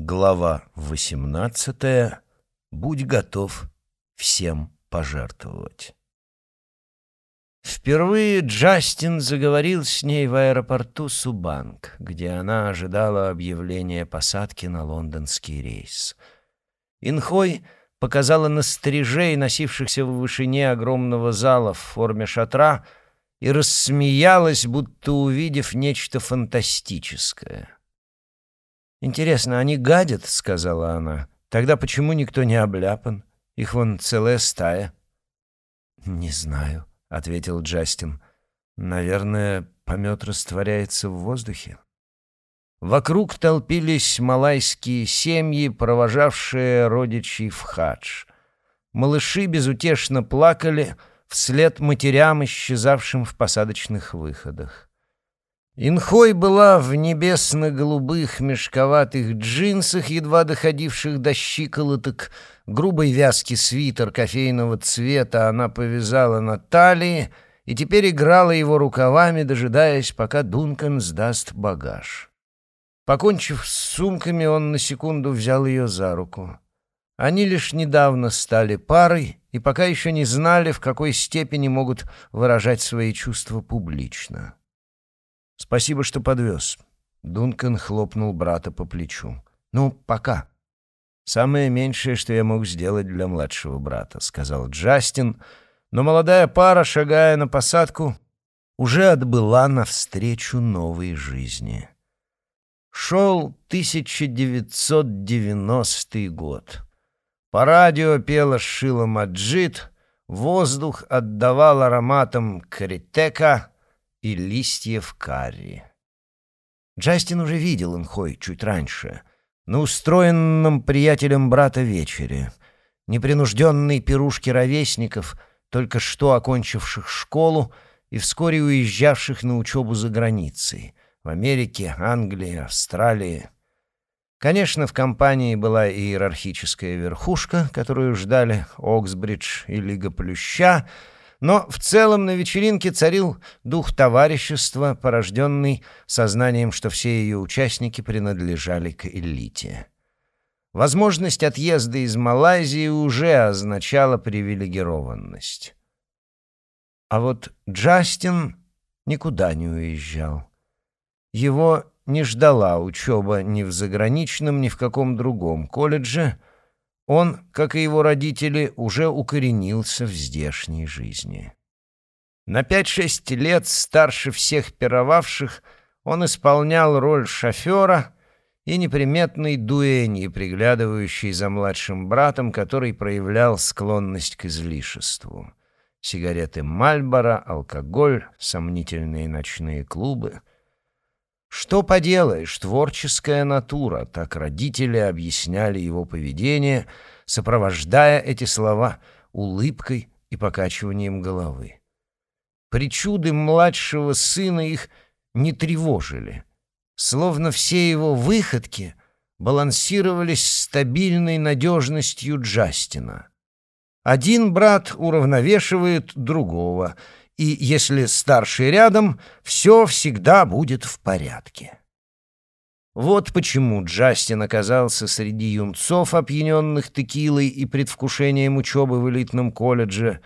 Глава 18. Будь готов всем пожертвовать. Впервые Джастин заговорил с ней в аэропорту Субанг, где она ожидала объявления посадки на лондонский рейс. Инхой показала на стрижей, носившихся в вышине огромного зала в форме шатра, и рассмеялась, будто увидев нечто фантастическое. «Интересно, они гадят?» — сказала она. «Тогда почему никто не обляпан? Их вон целая стая». «Не знаю», — ответил Джастин. «Наверное, помет растворяется в воздухе». Вокруг толпились малайские семьи, провожавшие родичей в хадж. Малыши безутешно плакали вслед матерям, исчезавшим в посадочных выходах. Инхой была в небесно-голубых мешковатых джинсах, едва доходивших до щиколоток, грубой вязки свитер кофейного цвета она повязала на талии и теперь играла его рукавами, дожидаясь, пока Дункан сдаст багаж. Покончив с сумками, он на секунду взял ее за руку. Они лишь недавно стали парой и пока еще не знали, в какой степени могут выражать свои чувства публично. «Спасибо, что подвез». Дункан хлопнул брата по плечу. «Ну, пока». «Самое меньшее, что я мог сделать для младшего брата», — сказал Джастин, но молодая пара, шагая на посадку, уже отбыла навстречу новой жизни. Шел 1990 год. По радио пела Шила Маджид, воздух отдавал ароматом критека — и листьев карри. Джастин уже видел Инхой чуть раньше, на устроенном приятелем брата вечере, непринужденной пирушке ровесников, только что окончивших школу и вскоре уезжавших на учебу за границей, в Америке, Англии, Австралии. Конечно, в компании была иерархическая верхушка, которую ждали Оксбридж и Лига Плюща, но в целом на вечеринке царил дух товарищества, порожденный сознанием, что все ее участники принадлежали к элите. Возможность отъезда из Малайзии уже означала привилегированность. А вот Джастин никуда не уезжал. Его не ждала учеба ни в заграничном, ни в каком другом колледже — он, как и его родители, уже укоренился в здешней жизни. На пять-шесть лет старше всех пировавших он исполнял роль шофера и неприметной дуэни, приглядывающей за младшим братом, который проявлял склонность к излишеству. Сигареты Мальбора, алкоголь, сомнительные ночные клубы — что поделаешь, творческая натура, так родители объясняли его поведение, сопровождая эти слова улыбкой и покачиванием головы. Причуды младшего сына их не тревожили, словно все его выходки балансировались стабильной надежностью Джастина. Один брат уравновешивает другого — и если старший рядом, все всегда будет в порядке. Вот почему Джастин оказался среди юнцов, опьяненных текилой и предвкушением учебы в элитном колледже.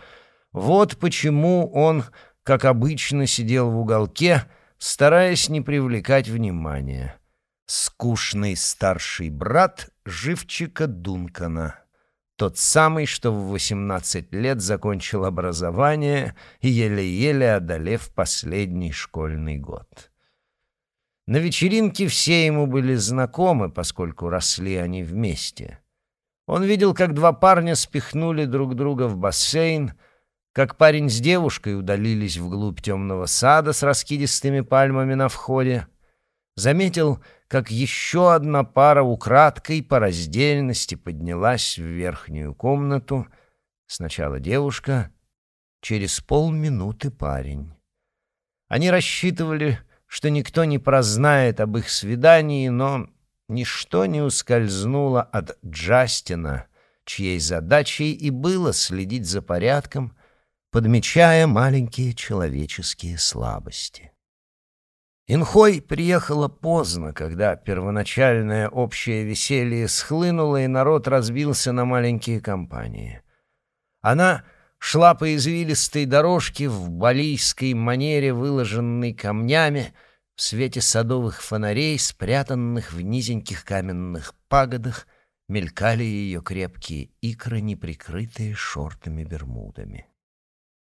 Вот почему он, как обычно, сидел в уголке, стараясь не привлекать внимания. Скучный старший брат живчика Дункана. Тот самый, что в 18 лет закончил образование, еле-еле одолев последний школьный год. На вечеринке все ему были знакомы, поскольку росли они вместе. Он видел, как два парня спихнули друг друга в бассейн, как парень с девушкой удалились вглубь темного сада с раскидистыми пальмами на входе. Заметил, как еще одна пара украдкой по раздельности поднялась в верхнюю комнату. Сначала девушка, через полминуты парень. Они рассчитывали, что никто не прознает об их свидании, но ничто не ускользнуло от Джастина, чьей задачей и было следить за порядком, подмечая маленькие человеческие слабости. Инхой приехала поздно, когда первоначальное общее веселье схлынуло, и народ разбился на маленькие компании. Она шла по извилистой дорожке в балийской манере, выложенной камнями, в свете садовых фонарей, спрятанных в низеньких каменных пагодах, мелькали ее крепкие икры, неприкрытые шортами-бермудами.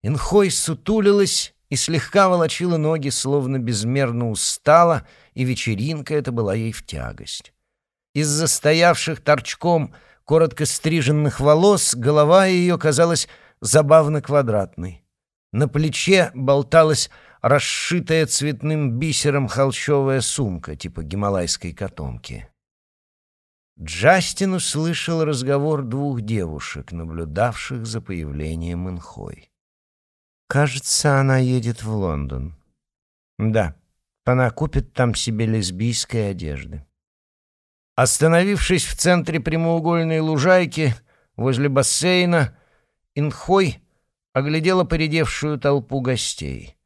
Инхой сутулилась и слегка волочила ноги, словно безмерно устала, и вечеринка эта была ей в тягость. Из-за стоявших торчком коротко стриженных волос голова ее казалась забавно квадратной. На плече болталась расшитая цветным бисером холщовая сумка, типа гималайской котомки. Джастин услышал разговор двух девушек, наблюдавших за появлением Инхой. Кажется, она едет в Лондон. Да, она купит там себе лесбийской одежды. Остановившись в центре прямоугольной лужайки, возле бассейна, Инхой оглядела поредевшую толпу гостей.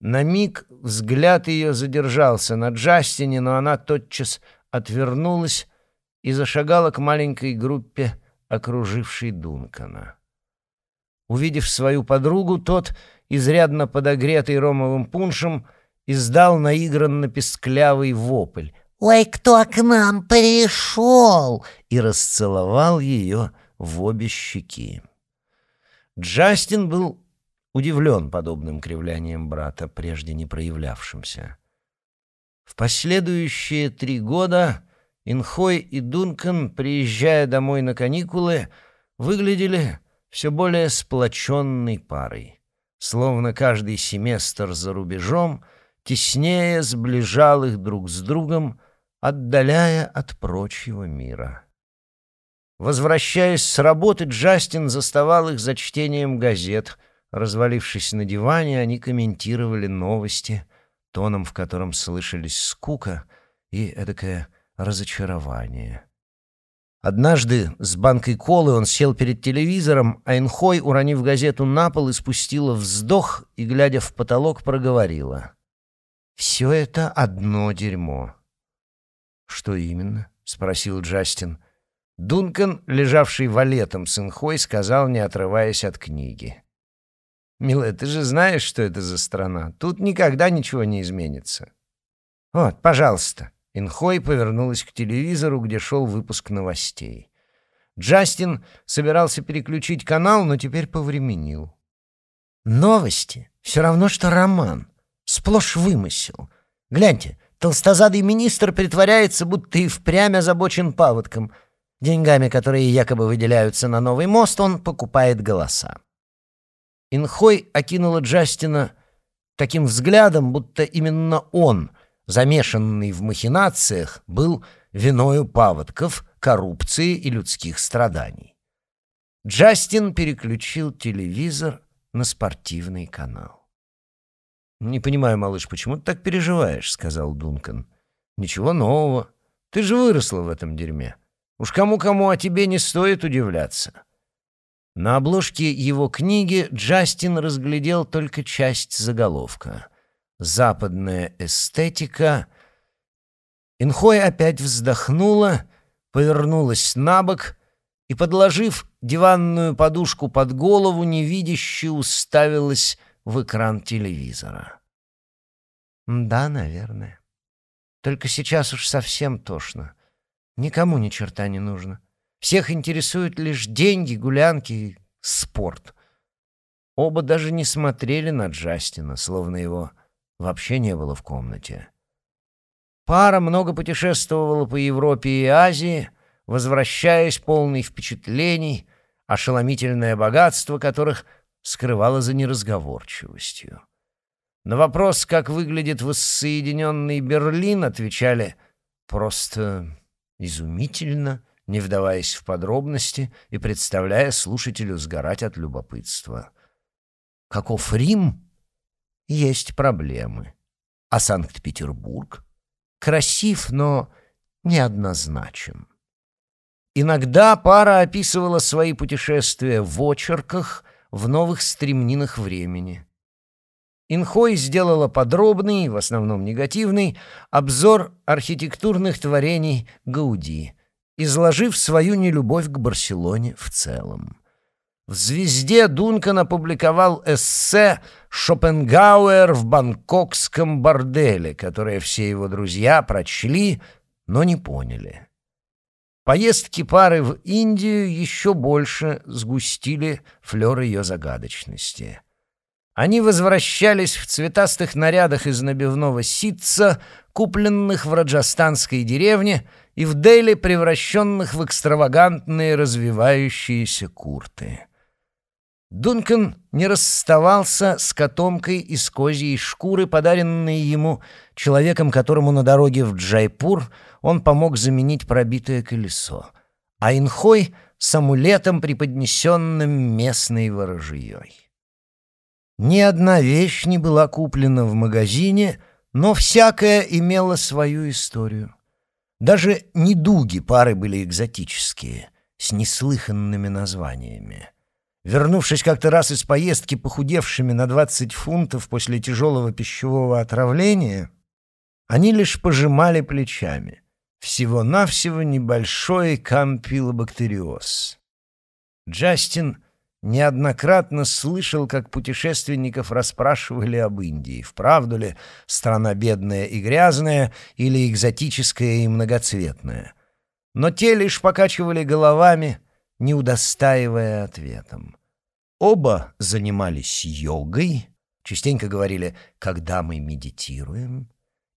На миг взгляд ее задержался на Джастине, но она тотчас отвернулась и зашагала к маленькой группе, окружившей Дункана. Увидев свою подругу, тот, изрядно подогретый ромовым пуншем, издал наигранно песклявый вопль. «Ой, кто к нам пришел?» и расцеловал ее в обе щеки. Джастин был удивлен подобным кривлянием брата, прежде не проявлявшимся. В последующие три года Инхой и Дункан, приезжая домой на каникулы, выглядели все более сплоченной парой. Словно каждый семестр за рубежом теснее сближал их друг с другом, отдаляя от прочего мира. Возвращаясь с работы, Джастин заставал их за чтением газет. Развалившись на диване, они комментировали новости, тоном в котором слышались скука и эдакое разочарование. Однажды с банкой колы он сел перед телевизором, а Инхой, уронив газету на пол, испустила вздох и, глядя в потолок, проговорила. «Все это одно дерьмо». «Что именно?» — спросил Джастин. Дункан, лежавший валетом с Инхой, сказал, не отрываясь от книги. «Милая, ты же знаешь, что это за страна. Тут никогда ничего не изменится». «Вот, пожалуйста». Инхой повернулась к телевизору, где шел выпуск новостей. Джастин собирался переключить канал, но теперь повременил. «Новости — все равно, что роман. Сплошь вымысел. Гляньте, толстозадый министр притворяется, будто и впрямь озабочен паводком. Деньгами, которые якобы выделяются на новый мост, он покупает голоса». Инхой окинула Джастина таким взглядом, будто именно он — замешанный в махинациях, был виною паводков, коррупции и людских страданий. Джастин переключил телевизор на спортивный канал. «Не понимаю, малыш, почему ты так переживаешь?» — сказал Дункан. «Ничего нового. Ты же выросла в этом дерьме. Уж кому-кому, а тебе не стоит удивляться». На обложке его книги Джастин разглядел только часть заголовка — западная эстетика. Инхой опять вздохнула, повернулась на бок и, подложив диванную подушку под голову, невидяще уставилась в экран телевизора. «Да, наверное. Только сейчас уж совсем тошно. Никому ни черта не нужно. Всех интересуют лишь деньги, гулянки и спорт». Оба даже не смотрели на Джастина, словно его вообще не было в комнате. Пара много путешествовала по Европе и Азии, возвращаясь полной впечатлений, ошеломительное богатство которых скрывало за неразговорчивостью. На вопрос, как выглядит воссоединенный Берлин, отвечали «просто изумительно», не вдаваясь в подробности и представляя слушателю сгорать от любопытства. Каков Рим? Есть проблемы. А Санкт-Петербург красив, но неоднозначен. Иногда пара описывала свои путешествия в очерках в новых стремнинах времени. Инхой сделала подробный, в основном негативный, обзор архитектурных творений Гауди, изложив свою нелюбовь к Барселоне в целом. В «Звезде» Дункан опубликовал эссе «Шопенгауэр в бангкокском борделе», которое все его друзья прочли, но не поняли. Поездки пары в Индию еще больше сгустили флер ее загадочности. Они возвращались в цветастых нарядах из набивного ситца, купленных в раджастанской деревне, и в Дели превращенных в экстравагантные развивающиеся курты. Дункан не расставался с котомкой из козьей шкуры, подаренной ему человеком, которому на дороге в Джайпур он помог заменить пробитое колесо, а Инхой — с амулетом, преподнесенным местной ворожьей. Ни одна вещь не была куплена в магазине, но всякая имела свою историю. Даже недуги пары были экзотические, с неслыханными названиями. Вернувшись как-то раз из поездки похудевшими на 20 фунтов после тяжелого пищевого отравления, они лишь пожимали плечами. Всего-навсего небольшой кампилобактериоз. Джастин неоднократно слышал, как путешественников расспрашивали об Индии. Вправду ли страна бедная и грязная или экзотическая и многоцветная? Но те лишь покачивали головами — не удостаивая ответом. Оба занимались йогой, частенько говорили «когда мы медитируем»,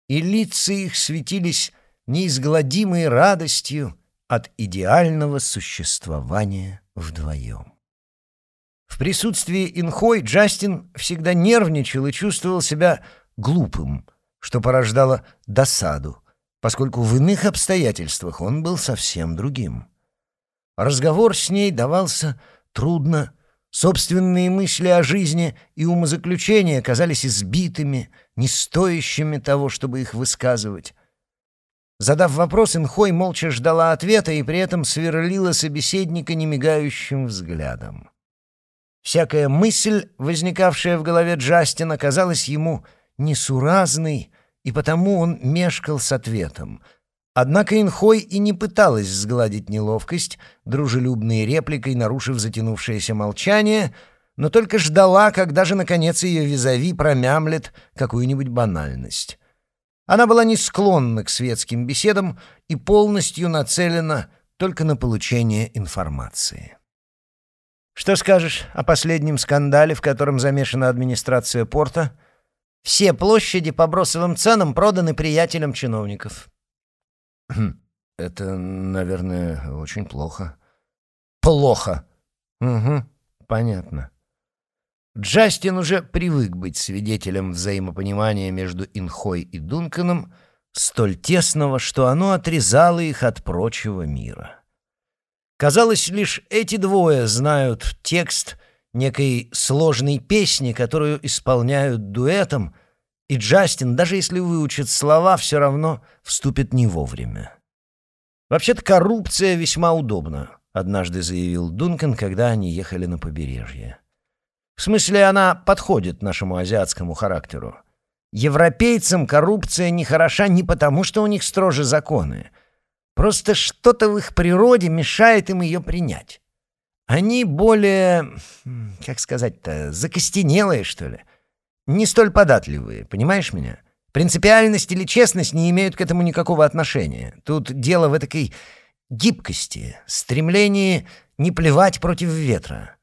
и лица их светились неизгладимой радостью от идеального существования вдвоем. В присутствии Инхой Джастин всегда нервничал и чувствовал себя глупым, что порождало досаду, поскольку в иных обстоятельствах он был совсем другим. Разговор с ней давался трудно. Собственные мысли о жизни и умозаключения казались избитыми, не стоящими того, чтобы их высказывать. Задав вопрос, Инхой молча ждала ответа и при этом сверлила собеседника немигающим взглядом. Всякая мысль, возникавшая в голове Джастина, казалась ему несуразной, и потому он мешкал с ответом — Однако Инхой и не пыталась сгладить неловкость, дружелюбной репликой нарушив затянувшееся молчание, но только ждала, когда же, наконец, ее визави промямлет какую-нибудь банальность. Она была не склонна к светским беседам и полностью нацелена только на получение информации. «Что скажешь о последнем скандале, в котором замешана администрация порта?» «Все площади по бросовым ценам проданы приятелям чиновников», Это, наверное, очень плохо. Плохо. Угу, понятно. Джастин уже привык быть свидетелем взаимопонимания между Инхой и Дунканом, столь тесного, что оно отрезало их от прочего мира. Казалось, лишь эти двое знают текст некой сложной песни, которую исполняют дуэтом — и Джастин, даже если выучит слова, все равно вступит не вовремя. «Вообще-то коррупция весьма удобна», — однажды заявил Дункан, когда они ехали на побережье. «В смысле, она подходит нашему азиатскому характеру. Европейцам коррупция не хороша не потому, что у них строже законы. Просто что-то в их природе мешает им ее принять. Они более, как сказать-то, закостенелые, что ли» не столь податливые, понимаешь меня? Принципиальность или честность не имеют к этому никакого отношения. Тут дело в этой гибкости, стремлении не плевать против ветра.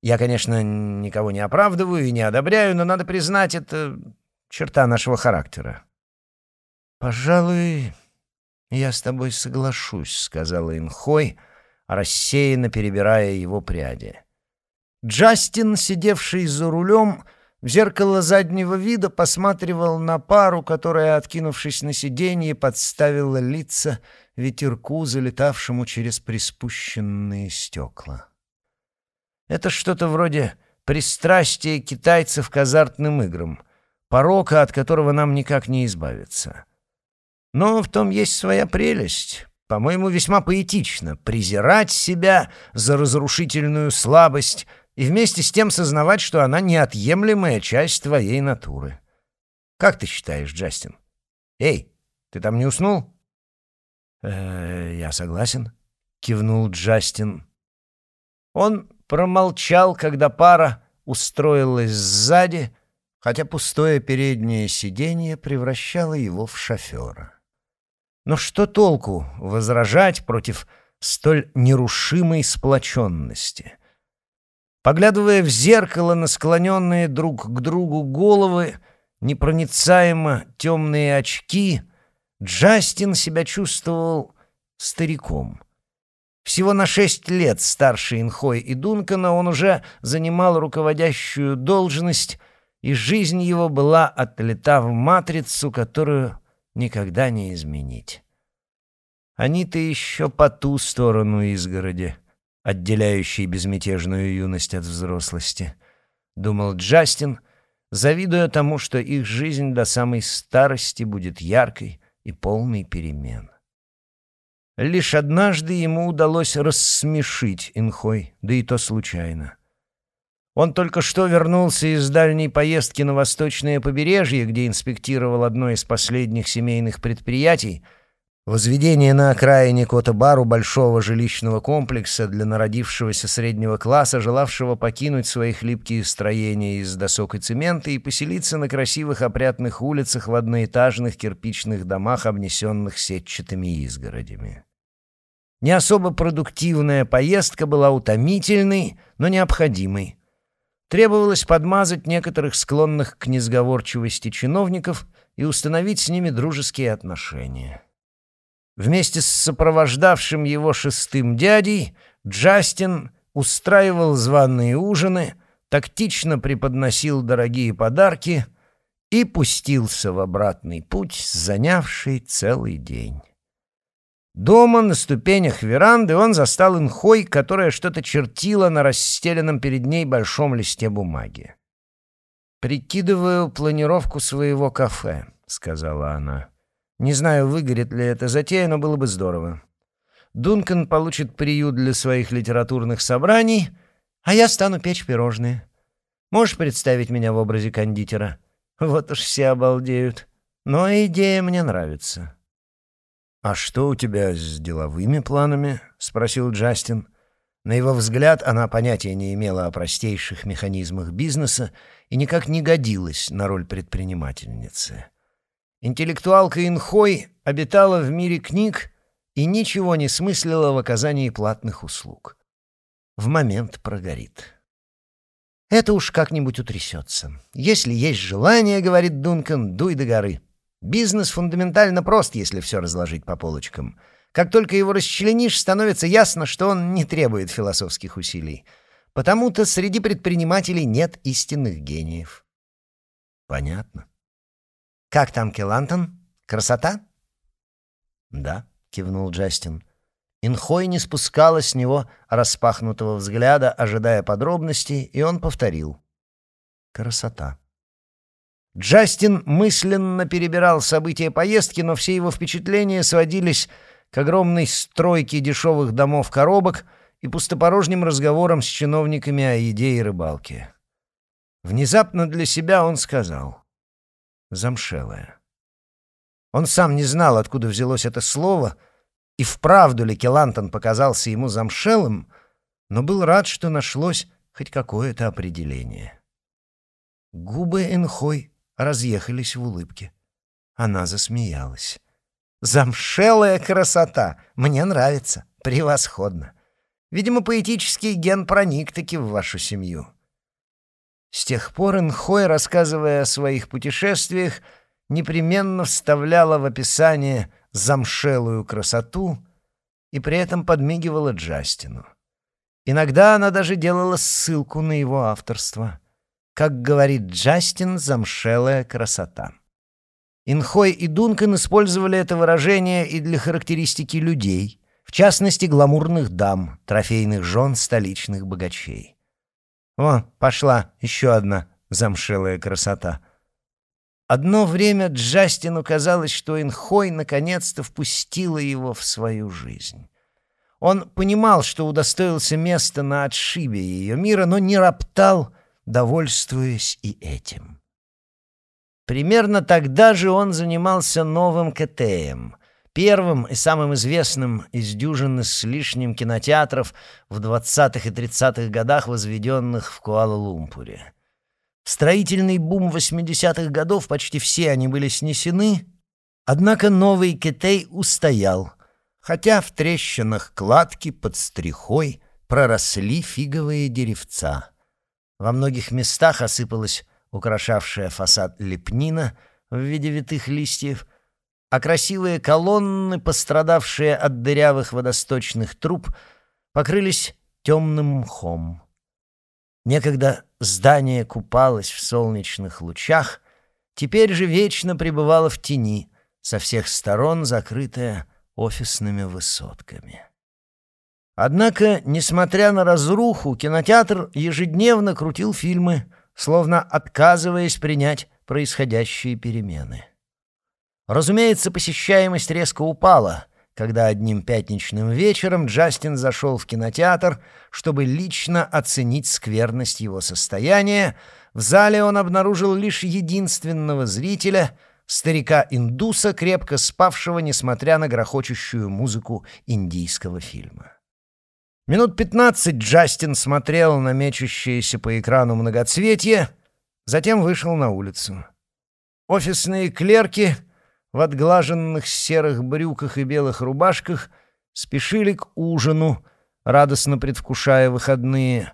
Я, конечно, никого не оправдываю и не одобряю, но надо признать, это черта нашего характера. «Пожалуй, я с тобой соглашусь», — сказала Инхой, рассеянно перебирая его пряди. Джастин, сидевший за рулем, в зеркало заднего вида посматривал на пару, которая, откинувшись на сиденье, подставила лица ветерку, залетавшему через приспущенные стекла. Это что-то вроде пристрастия китайцев к азартным играм, порока, от которого нам никак не избавиться. Но в том есть своя прелесть. По-моему, весьма поэтично презирать себя за разрушительную слабость и вместе с тем сознавать, что она неотъемлемая часть твоей натуры. Как ты считаешь, Джастин? Эй, ты там не уснул? «Э, «Я согласен», — кивнул Джастин. Он промолчал, когда пара устроилась сзади, хотя пустое переднее сиденье превращало его в шофера. Но что толку возражать против столь нерушимой сплоченности? Поглядывая в зеркало на склоненные друг к другу головы, непроницаемо темные очки, Джастин себя чувствовал стариком. Всего на шесть лет старше Инхой и Дункана он уже занимал руководящую должность, и жизнь его была отлета в матрицу, которую никогда не изменить. Они-то еще по ту сторону изгороди, отделяющей безмятежную юность от взрослости, думал Джастин, завидуя тому, что их жизнь до самой старости будет яркой и полной перемен. Лишь однажды ему удалось рассмешить Инхой, да и то случайно. Он только что вернулся из дальней поездки на восточное побережье, где инспектировал одно из последних семейных предприятий — Возведение на окраине Кота-Бару большого жилищного комплекса для народившегося среднего класса, желавшего покинуть свои хлипкие строения из досок и цемента и поселиться на красивых опрятных улицах в одноэтажных кирпичных домах, обнесенных сетчатыми изгородями. Не особо продуктивная поездка была утомительной, но необходимой. Требовалось подмазать некоторых склонных к несговорчивости чиновников и установить с ними дружеские отношения. Вместе с сопровождавшим его шестым дядей Джастин устраивал званые ужины, тактично преподносил дорогие подарки и пустился в обратный путь, занявший целый день. Дома на ступенях веранды он застал инхой, которая что-то чертила на расстеленном перед ней большом листе бумаги. «Прикидываю планировку своего кафе», — сказала она. Не знаю, выгорит ли эта затея, но было бы здорово. Дункан получит приют для своих литературных собраний, а я стану печь пирожные. Можешь представить меня в образе кондитера? Вот уж все обалдеют. Но идея мне нравится. «А что у тебя с деловыми планами?» — спросил Джастин. На его взгляд она понятия не имела о простейших механизмах бизнеса и никак не годилась на роль предпринимательницы. Интеллектуалка Инхой обитала в мире книг и ничего не смыслила в оказании платных услуг. В момент прогорит. Это уж как-нибудь утрясется. Если есть желание, говорит Дункан, дуй до горы. Бизнес фундаментально прост, если все разложить по полочкам. Как только его расчленишь, становится ясно, что он не требует философских усилий. Потому-то среди предпринимателей нет истинных гениев. Понятно. «Как там Келантон? Красота?» «Да», — кивнул Джастин. Инхой не спускала с него распахнутого взгляда, ожидая подробностей, и он повторил. «Красота». Джастин мысленно перебирал события поездки, но все его впечатления сводились к огромной стройке дешевых домов-коробок и пустопорожним разговорам с чиновниками о еде и рыбалке. Внезапно для себя он сказал замшелая. Он сам не знал, откуда взялось это слово, и вправду ли Келантон показался ему замшелым, но был рад, что нашлось хоть какое-то определение. Губы Энхой разъехались в улыбке. Она засмеялась. «Замшелая красота! Мне нравится. Превосходно. Видимо, поэтический ген проник таки в вашу семью». С тех пор Инхой, рассказывая о своих путешествиях, непременно вставляла в описание замшелую красоту и при этом подмигивала Джастину. Иногда она даже делала ссылку на его авторство. Как говорит Джастин, замшелая красота. Инхой и Дункан использовали это выражение и для характеристики людей, в частности, гламурных дам, трофейных жен столичных богачей. О, пошла еще одна замшелая красота. Одно время Джастину казалось, что Инхой наконец-то впустила его в свою жизнь. Он понимал, что удостоился места на отшибе ее мира, но не роптал, довольствуясь и этим. Примерно тогда же он занимался новым КТМ, первым и самым известным из дюжины с лишним кинотеатров в 20-х и 30-х годах, возведенных в Куала-Лумпуре. В строительный бум 80-х годов почти все они были снесены, однако новый Китей устоял, хотя в трещинах кладки под стрихой проросли фиговые деревца. Во многих местах осыпалась украшавшая фасад лепнина в виде витых листьев, а красивые колонны, пострадавшие от дырявых водосточных труб, покрылись темным мхом. Некогда здание купалось в солнечных лучах, теперь же вечно пребывало в тени, со всех сторон закрытое офисными высотками. Однако, несмотря на разруху, кинотеатр ежедневно крутил фильмы, словно отказываясь принять происходящие перемены. Разумеется, посещаемость резко упала, когда одним пятничным вечером Джастин зашел в кинотеатр, чтобы лично оценить скверность его состояния. В зале он обнаружил лишь единственного зрителя — старика-индуса, крепко спавшего, несмотря на грохочущую музыку индийского фильма. Минут пятнадцать Джастин смотрел на мечущееся по экрану многоцветье, затем вышел на улицу. Офисные клерки в отглаженных серых брюках и белых рубашках спешили к ужину, радостно предвкушая выходные.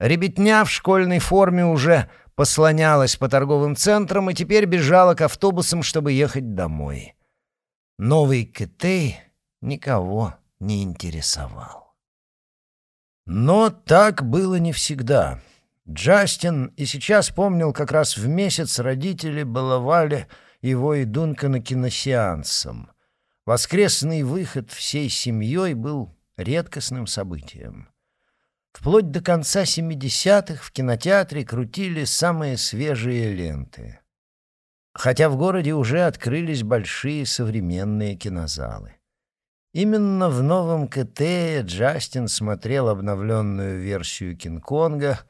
Ребятня в школьной форме уже послонялась по торговым центрам и теперь бежала к автобусам, чтобы ехать домой. Новый Китей никого не интересовал. Но так было не всегда. Джастин и сейчас помнил, как раз в месяц родители баловали его и Дункана киносеансом. Воскресный выход всей семьей был редкостным событием. Вплоть до конца 70-х в кинотеатре крутили самые свежие ленты. Хотя в городе уже открылись большие современные кинозалы. Именно в новом КТ Джастин смотрел обновленную версию Кинг-Конга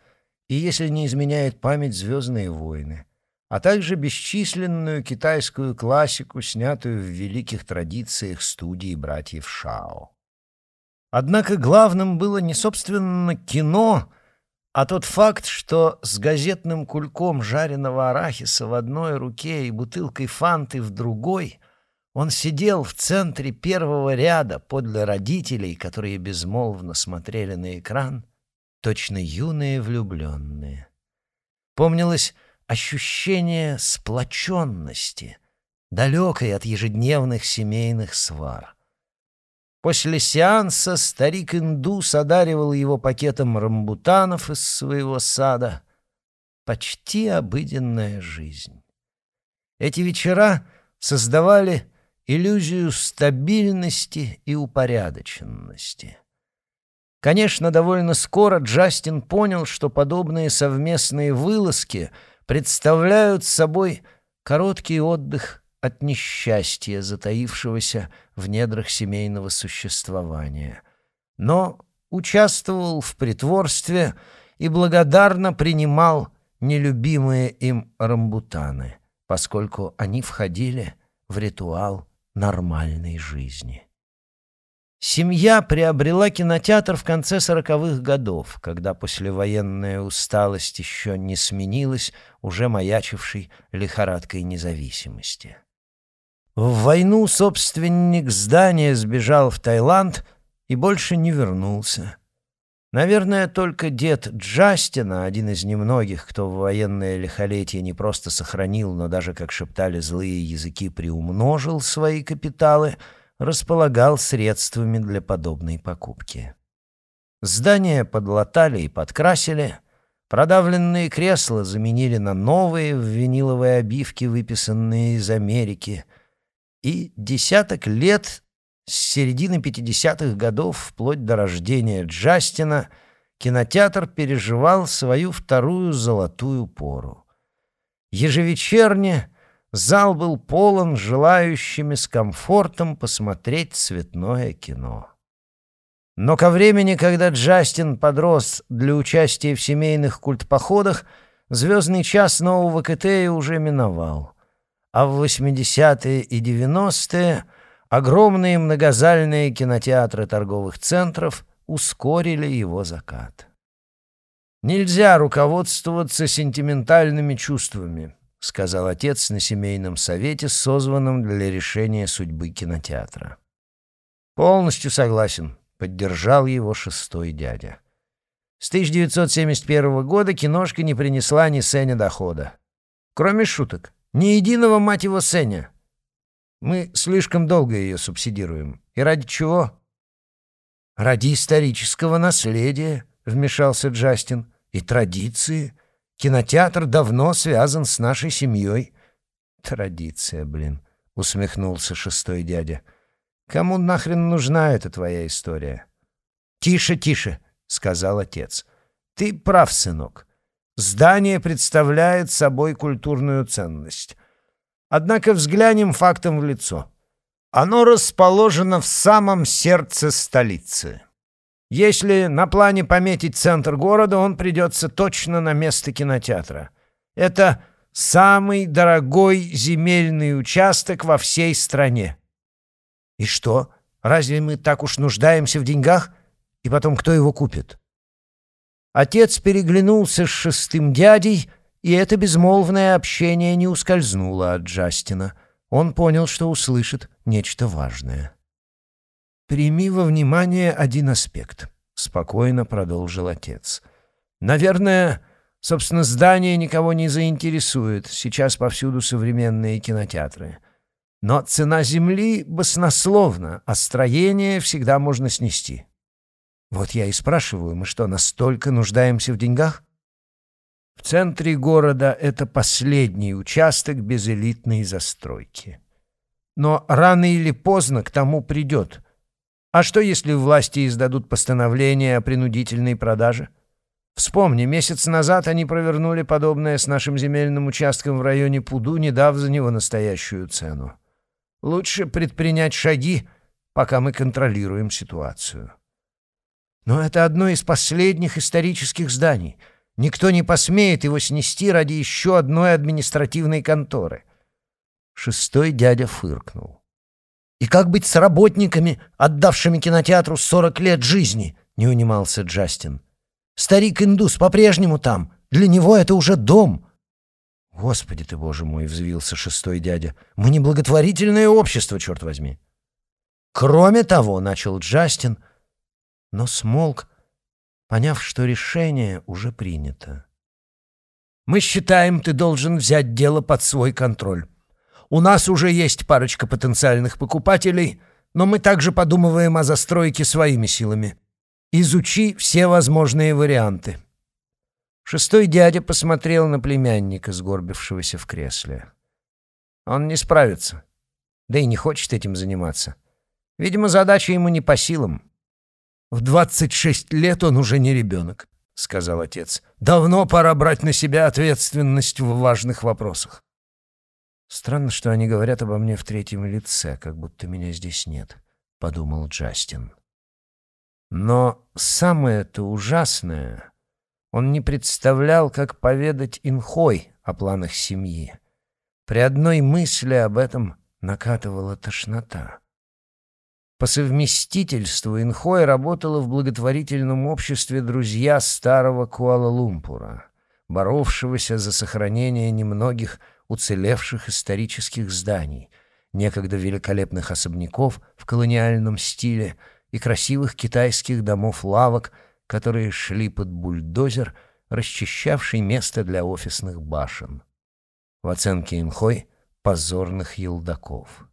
и, если не изменяет память, «Звездные войны», а также бесчисленную китайскую классику, снятую в великих традициях студии братьев Шао. Однако главным было не, собственно, кино, а тот факт, что с газетным кульком жареного арахиса в одной руке и бутылкой фанты в другой — он сидел в центре первого ряда подле родителей, которые безмолвно смотрели на экран, точно юные влюбленные. Помнилось ощущение сплоченности, далекой от ежедневных семейных свар. После сеанса старик-индус одаривал его пакетом рамбутанов из своего сада. Почти обыденная жизнь. Эти вечера создавали иллюзию стабильности и упорядоченности. Конечно, довольно скоро Джастин понял, что подобные совместные вылазки представляют собой короткий отдых от несчастья, затаившегося в недрах семейного существования. Но участвовал в притворстве и благодарно принимал нелюбимые им рамбутаны, поскольку они входили в ритуал нормальной жизни. Семья приобрела кинотеатр в конце сороковых годов, когда послевоенная усталость еще не сменилась уже маячившей лихорадкой независимости. В войну собственник здания сбежал в Таиланд и больше не вернулся. Наверное, только дед Джастина, один из немногих, кто в военное лихолетие не просто сохранил, но даже, как шептали злые языки, приумножил свои капиталы, располагал средствами для подобной покупки. Здание подлатали и подкрасили, продавленные кресла заменили на новые в виниловой обивке, выписанные из Америки, и десяток лет с середины 50-х годов вплоть до рождения Джастина кинотеатр переживал свою вторую золотую пору. Ежевечерне зал был полон желающими с комфортом посмотреть цветное кино. Но ко времени, когда Джастин подрос для участия в семейных культпоходах, звездный час нового КТ уже миновал. А в 80-е и 90-е огромные многозальные кинотеатры торговых центров ускорили его закат. «Нельзя руководствоваться сентиментальными чувствами», — сказал отец на семейном совете, созванном для решения судьбы кинотеатра. «Полностью согласен», — поддержал его шестой дядя. С 1971 года киношка не принесла ни сеня дохода. Кроме шуток, ни единого, мать его, сеня. Мы слишком долго ее субсидируем. И ради чего? Ради исторического наследия, вмешался Джастин, и традиции. Кинотеатр давно связан с нашей семьей. Традиция, блин, усмехнулся шестой дядя. Кому нахрен нужна эта твоя история? Тише, тише, сказал отец. Ты прав, сынок. Здание представляет собой культурную ценность. Однако взглянем фактом в лицо. Оно расположено в самом сердце столицы. Если на плане пометить центр города, он придется точно на место кинотеатра. Это самый дорогой земельный участок во всей стране. И что, разве мы так уж нуждаемся в деньгах? И потом, кто его купит? Отец переглянулся с шестым дядей, и это безмолвное общение не ускользнуло от Джастина. Он понял, что услышит нечто важное. «Прими во внимание один аспект», — спокойно продолжил отец. «Наверное, собственно, здание никого не заинтересует. Сейчас повсюду современные кинотеатры. Но цена земли баснословна, а строение всегда можно снести. Вот я и спрашиваю, мы что, настолько нуждаемся в деньгах? В центре города это последний участок без элитной застройки. Но рано или поздно к тому придет. А что, если власти издадут постановление о принудительной продаже? Вспомни, месяц назад они провернули подобное с нашим земельным участком в районе Пуду, не дав за него настоящую цену. Лучше предпринять шаги, пока мы контролируем ситуацию. Но это одно из последних исторических зданий. Никто не посмеет его снести ради еще одной административной конторы. Шестой дядя фыркнул. «И как быть с работниками, отдавшими кинотеатру 40 лет жизни?» — не унимался Джастин. «Старик-индус по-прежнему там. Для него это уже дом». «Господи ты, боже мой!» — взвился шестой дядя. «Мы не благотворительное общество, черт возьми!» «Кроме того», — начал Джастин, но смолк, поняв, что решение уже принято. «Мы считаем, ты должен взять дело под свой контроль. У нас уже есть парочка потенциальных покупателей, но мы также подумываем о застройке своими силами. Изучи все возможные варианты». Шестой дядя посмотрел на племянника, сгорбившегося в кресле. Он не справится, да и не хочет этим заниматься. Видимо, задача ему не по силам. «В двадцать шесть лет он уже не ребенок», — сказал отец. «Давно пора брать на себя ответственность в важных вопросах». «Странно, что они говорят обо мне в третьем лице, как будто меня здесь нет», — подумал Джастин. Но самое-то ужасное, он не представлял, как поведать Инхой о планах семьи. При одной мысли об этом накатывала тошнота. По совместительству Инхой работала в благотворительном обществе «Друзья старого Куала-Лумпура», боровшегося за сохранение немногих уцелевших исторических зданий, некогда великолепных особняков в колониальном стиле и красивых китайских домов-лавок, которые шли под бульдозер, расчищавший место для офисных башен. В оценке Инхой — позорных елдаков.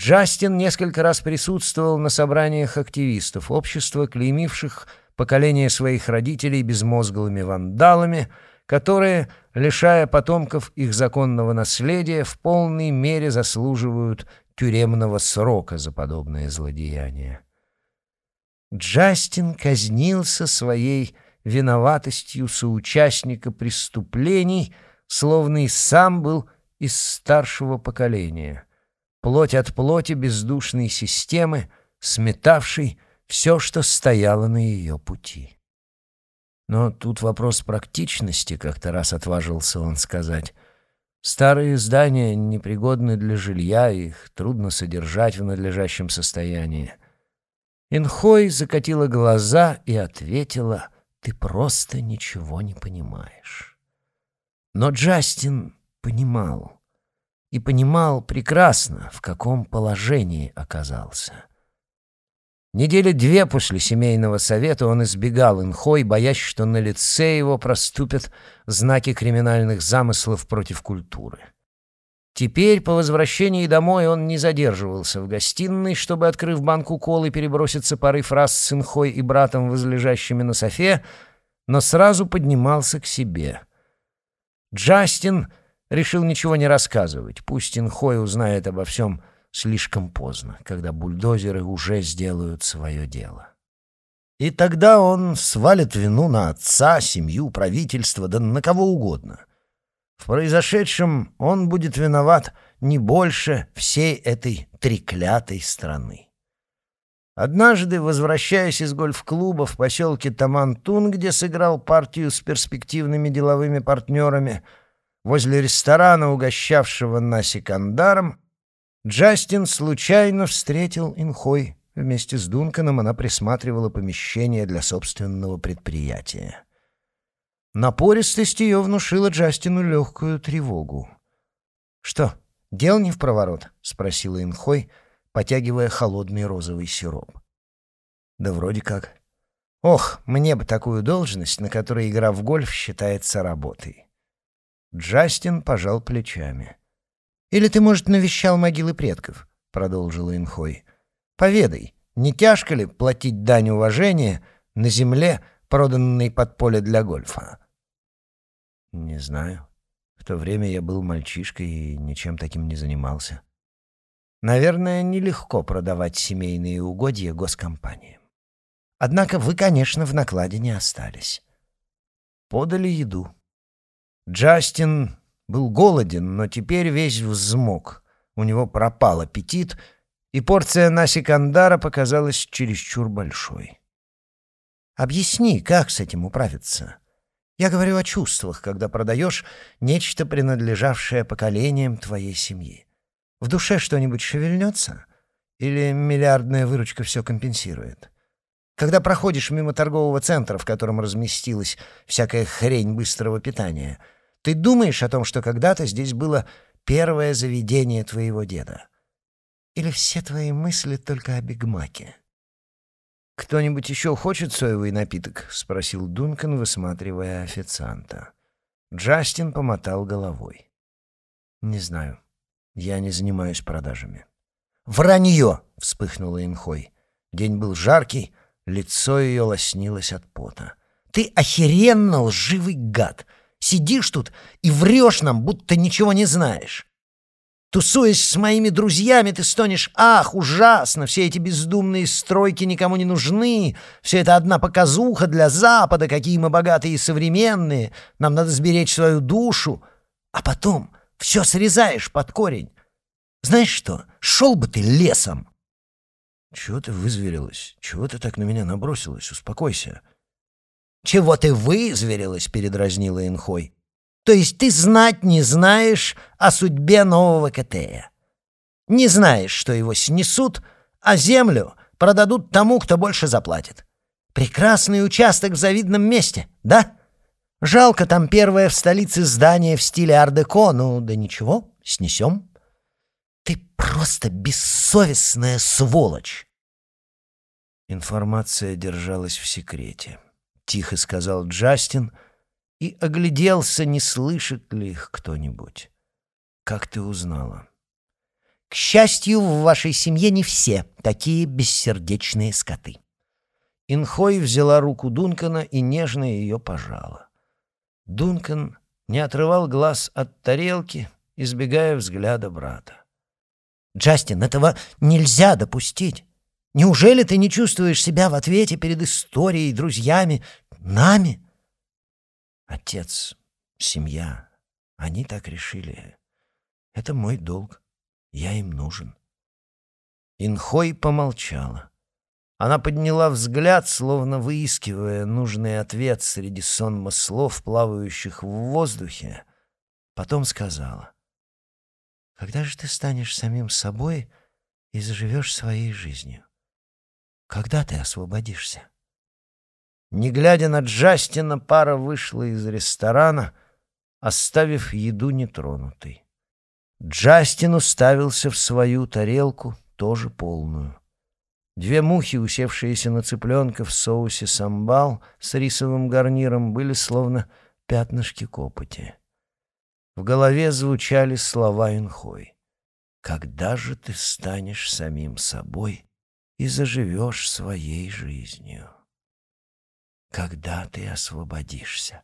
Джастин несколько раз присутствовал на собраниях активистов общества, клеймивших поколение своих родителей безмозглыми вандалами — которые, лишая потомков их законного наследия, в полной мере заслуживают тюремного срока за подобное злодеяние. Джастин казнился своей виноватостью соучастника преступлений, словно и сам был из старшего поколения, плоть от плоти бездушной системы, сметавшей все, что стояло на ее пути. Но тут вопрос практичности, как-то раз отважился он сказать. Старые здания непригодны для жилья, их трудно содержать в надлежащем состоянии. Инхой закатила глаза и ответила, «Ты просто ничего не понимаешь». Но Джастин понимал. И понимал прекрасно, в каком положении оказался. Недели две после семейного совета он избегал Инхой, боясь, что на лице его проступят знаки криминальных замыслов против культуры. Теперь, по возвращении домой, он не задерживался в гостиной, чтобы, открыв банку колы, переброситься парой фраз с Инхой и братом, возлежащими на софе, но сразу поднимался к себе. Джастин решил ничего не рассказывать, пусть Инхой узнает обо всем слишком поздно, когда бульдозеры уже сделают свое дело. И тогда он свалит вину на отца, семью, правительство, да на кого угодно. В произошедшем он будет виноват не больше всей этой треклятой страны. Однажды, возвращаясь из гольф-клуба в поселке Тамантун, где сыграл партию с перспективными деловыми партнерами, возле ресторана, угощавшего Наси Кандаром, Джастин случайно встретил Инхой. Вместе с Дунканом она присматривала помещение для собственного предприятия. Напористость ее внушила Джастину легкую тревогу. «Что, дел не в проворот?» — спросила Инхой, потягивая холодный розовый сироп. «Да вроде как. Ох, мне бы такую должность, на которой игра в гольф считается работой». Джастин пожал плечами. «Или ты, может, навещал могилы предков?» — продолжила Инхой. «Поведай, не тяжко ли платить дань уважения на земле, проданной под поле для гольфа?» «Не знаю. В то время я был мальчишкой и ничем таким не занимался. Наверное, нелегко продавать семейные угодья госкомпаниям. Однако вы, конечно, в накладе не остались. Подали еду. Джастин был голоден, но теперь весь взмок. У него пропал аппетит, и порция насикандара показалась чересчур большой. «Объясни, как с этим управиться?» Я говорю о чувствах, когда продаешь нечто, принадлежавшее поколениям твоей семьи. В душе что-нибудь шевельнется? Или миллиардная выручка все компенсирует? Когда проходишь мимо торгового центра, в котором разместилась всякая хрень быстрого питания — ты думаешь о том, что когда-то здесь было первое заведение твоего деда? Или все твои мысли только о бигмаке? «Кто-нибудь еще хочет соевый напиток?» — спросил Дункан, высматривая официанта. Джастин помотал головой. «Не знаю. Я не занимаюсь продажами». «Вранье!» — вспыхнула Инхой. День был жаркий, лицо ее лоснилось от пота. «Ты охеренно лживый гад! Сидишь тут и врешь нам, будто ничего не знаешь. Тусуясь с моими друзьями, ты стонешь «Ах, ужасно! Все эти бездумные стройки никому не нужны! Все это одна показуха для Запада, какие мы богатые и современные! Нам надо сберечь свою душу!» А потом все срезаешь под корень. Знаешь что, шел бы ты лесом!» «Чего ты вызверилась? Чего ты так на меня набросилась? Успокойся!» «Чего ты вызверилась?» — передразнила Инхой. «То есть ты знать не знаешь о судьбе нового Катея? Не знаешь, что его снесут, а землю продадут тому, кто больше заплатит. Прекрасный участок в завидном месте, да? Жалко, там первое в столице здание в стиле ар-деко, ну да ничего, снесем. Ты просто бессовестная сволочь!» Информация держалась в секрете. — тихо сказал Джастин и огляделся, не слышит ли их кто-нибудь. «Как ты узнала?» «К счастью, в вашей семье не все такие бессердечные скоты». Инхой взяла руку Дункана и нежно ее пожала. Дункан не отрывал глаз от тарелки, избегая взгляда брата. «Джастин, этого нельзя допустить. Неужели ты не чувствуешь себя в ответе перед историей, друзьями, нами? Отец, семья, они так решили. Это мой долг. Я им нужен. Инхой помолчала. Она подняла взгляд, словно выискивая нужный ответ среди сонма слов, плавающих в воздухе. Потом сказала. «Когда же ты станешь самим собой и заживешь своей жизнью? Когда ты освободишься?» Не глядя на Джастина, пара вышла из ресторана, оставив еду нетронутой. Джастин уставился в свою тарелку, тоже полную. Две мухи, усевшиеся на цыпленка в соусе самбал с рисовым гарниром, были словно пятнышки копоти. В голове звучали слова Инхой. «Когда же ты станешь самим собой и заживешь своей жизнью?» «Когда ты освободишься?»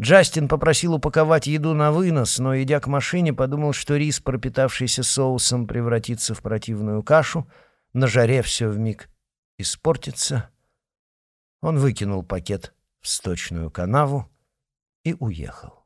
Джастин попросил упаковать еду на вынос, но, идя к машине, подумал, что рис, пропитавшийся соусом, превратится в противную кашу — на жаре все вмиг испортится. Он выкинул пакет в сточную канаву и уехал.